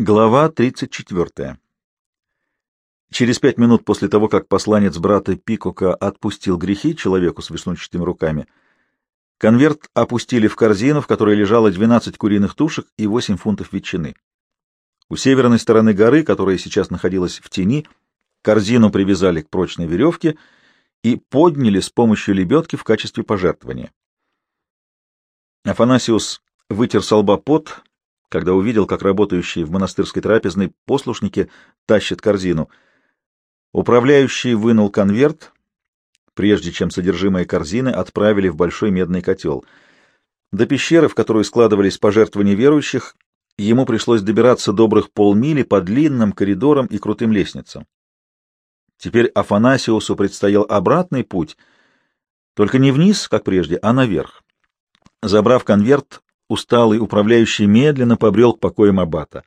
Глава 34. Через пять минут после того, как посланец брата Пикока отпустил грехи человеку с веснущатыми руками, конверт опустили в корзину, в которой лежало 12 куриных тушек и 8 фунтов ветчины. У северной стороны горы, которая сейчас находилась в тени, корзину привязали к прочной веревке и подняли с помощью лебедки в качестве пожертвования. Афанасиус вытер со лба пот, когда увидел, как работающие в монастырской трапезной послушники тащат корзину. Управляющий вынул конверт, прежде чем содержимое корзины отправили в большой медный котел. До пещеры, в которую складывались пожертвования верующих, ему пришлось добираться добрых полмили по длинным коридорам и крутым лестницам. Теперь Афанасиусу предстоял обратный путь, только не вниз, как прежде, а наверх. Забрав конверт, усталый управляющий медленно побрел к покоям аббата.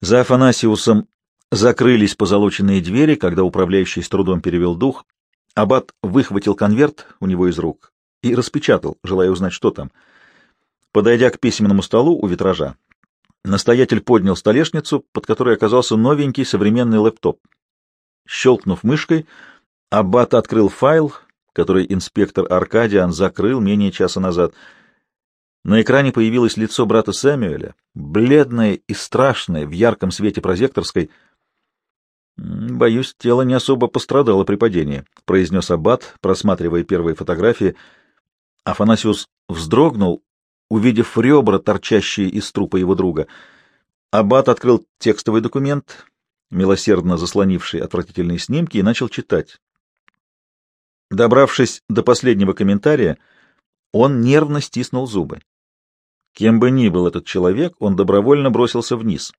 За Афанасиусом закрылись позолоченные двери, когда управляющий с трудом перевел дух. Аббат выхватил конверт у него из рук и распечатал, желая узнать, что там. Подойдя к письменному столу у витража, настоятель поднял столешницу, под которой оказался новенький современный лэптоп. Щелкнув мышкой, Аббат открыл файл, который инспектор Аркадиан закрыл менее часа назад — на экране появилось лицо брата Сэмюэля, бледное и страшное в ярком свете прожекторской. «Боюсь, тело не особо пострадало при падении», — произнес Аббат, просматривая первые фотографии. Афанасиус вздрогнул, увидев ребра, торчащие из трупа его друга. Аббат открыл текстовый документ, милосердно заслонивший отвратительные снимки, и начал читать. Добравшись до последнего комментария, он нервно стиснул зубы. Кем бы ни был этот человек, он добровольно бросился вниз.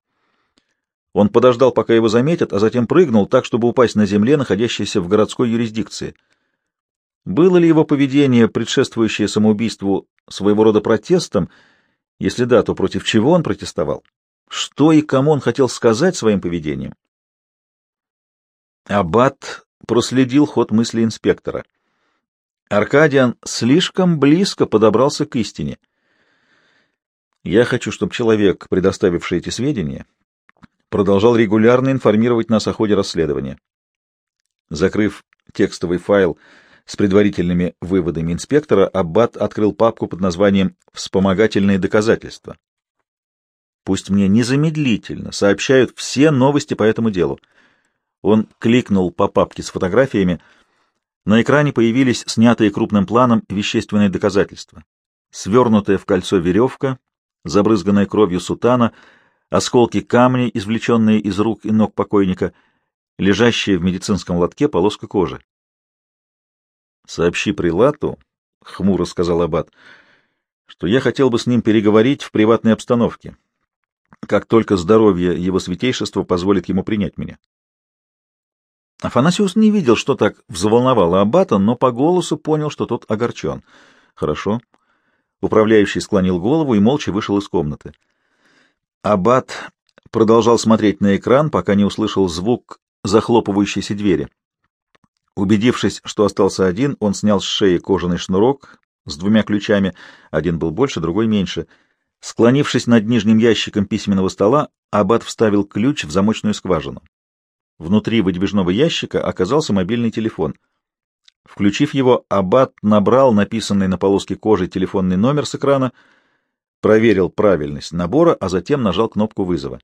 Он подождал, пока его заметят, а затем прыгнул так, чтобы упасть на земле, находящейся в городской юрисдикции. Было ли его поведение, предшествующее самоубийству, своего рода протестом? Если да, то против чего он протестовал? Что и кому он хотел сказать своим поведением? Аббат проследил ход мысли инспектора. Аркадиан слишком близко подобрался к истине — я хочу, чтобы человек, предоставивший эти сведения, продолжал регулярно информировать нас о ходе расследования. Закрыв текстовый файл с предварительными выводами инспектора, Аббат открыл папку под названием «Вспомогательные доказательства». Пусть мне незамедлительно сообщают все новости по этому делу. Он кликнул по папке с фотографиями. На экране появились снятые крупным планом вещественные доказательства. Свернутая в кольцо веревка, забрызганная кровью сутана, осколки камня, извлеченные из рук и ног покойника, лежащая в медицинском лотке полоска кожи. «Сообщи прилату», — хмуро сказал Аббат, — «что я хотел бы с ним переговорить в приватной обстановке, как только здоровье его святейшества позволит ему принять меня». Афанасиус не видел, что так взволновало Аббата, но по голосу понял, что тот огорчен. «Хорошо», Управляющий склонил голову и молча вышел из комнаты. Аббат продолжал смотреть на экран, пока не услышал звук захлопывающейся двери. Убедившись, что остался один, он снял с шеи кожаный шнурок с двумя ключами, один был больше, другой меньше. Склонившись над нижним ящиком письменного стола, Аббат вставил ключ в замочную скважину. Внутри выдвижного ящика оказался мобильный телефон — Включив его, Аббат набрал написанный на полоске кожи телефонный номер с экрана, проверил правильность набора, а затем нажал кнопку вызова.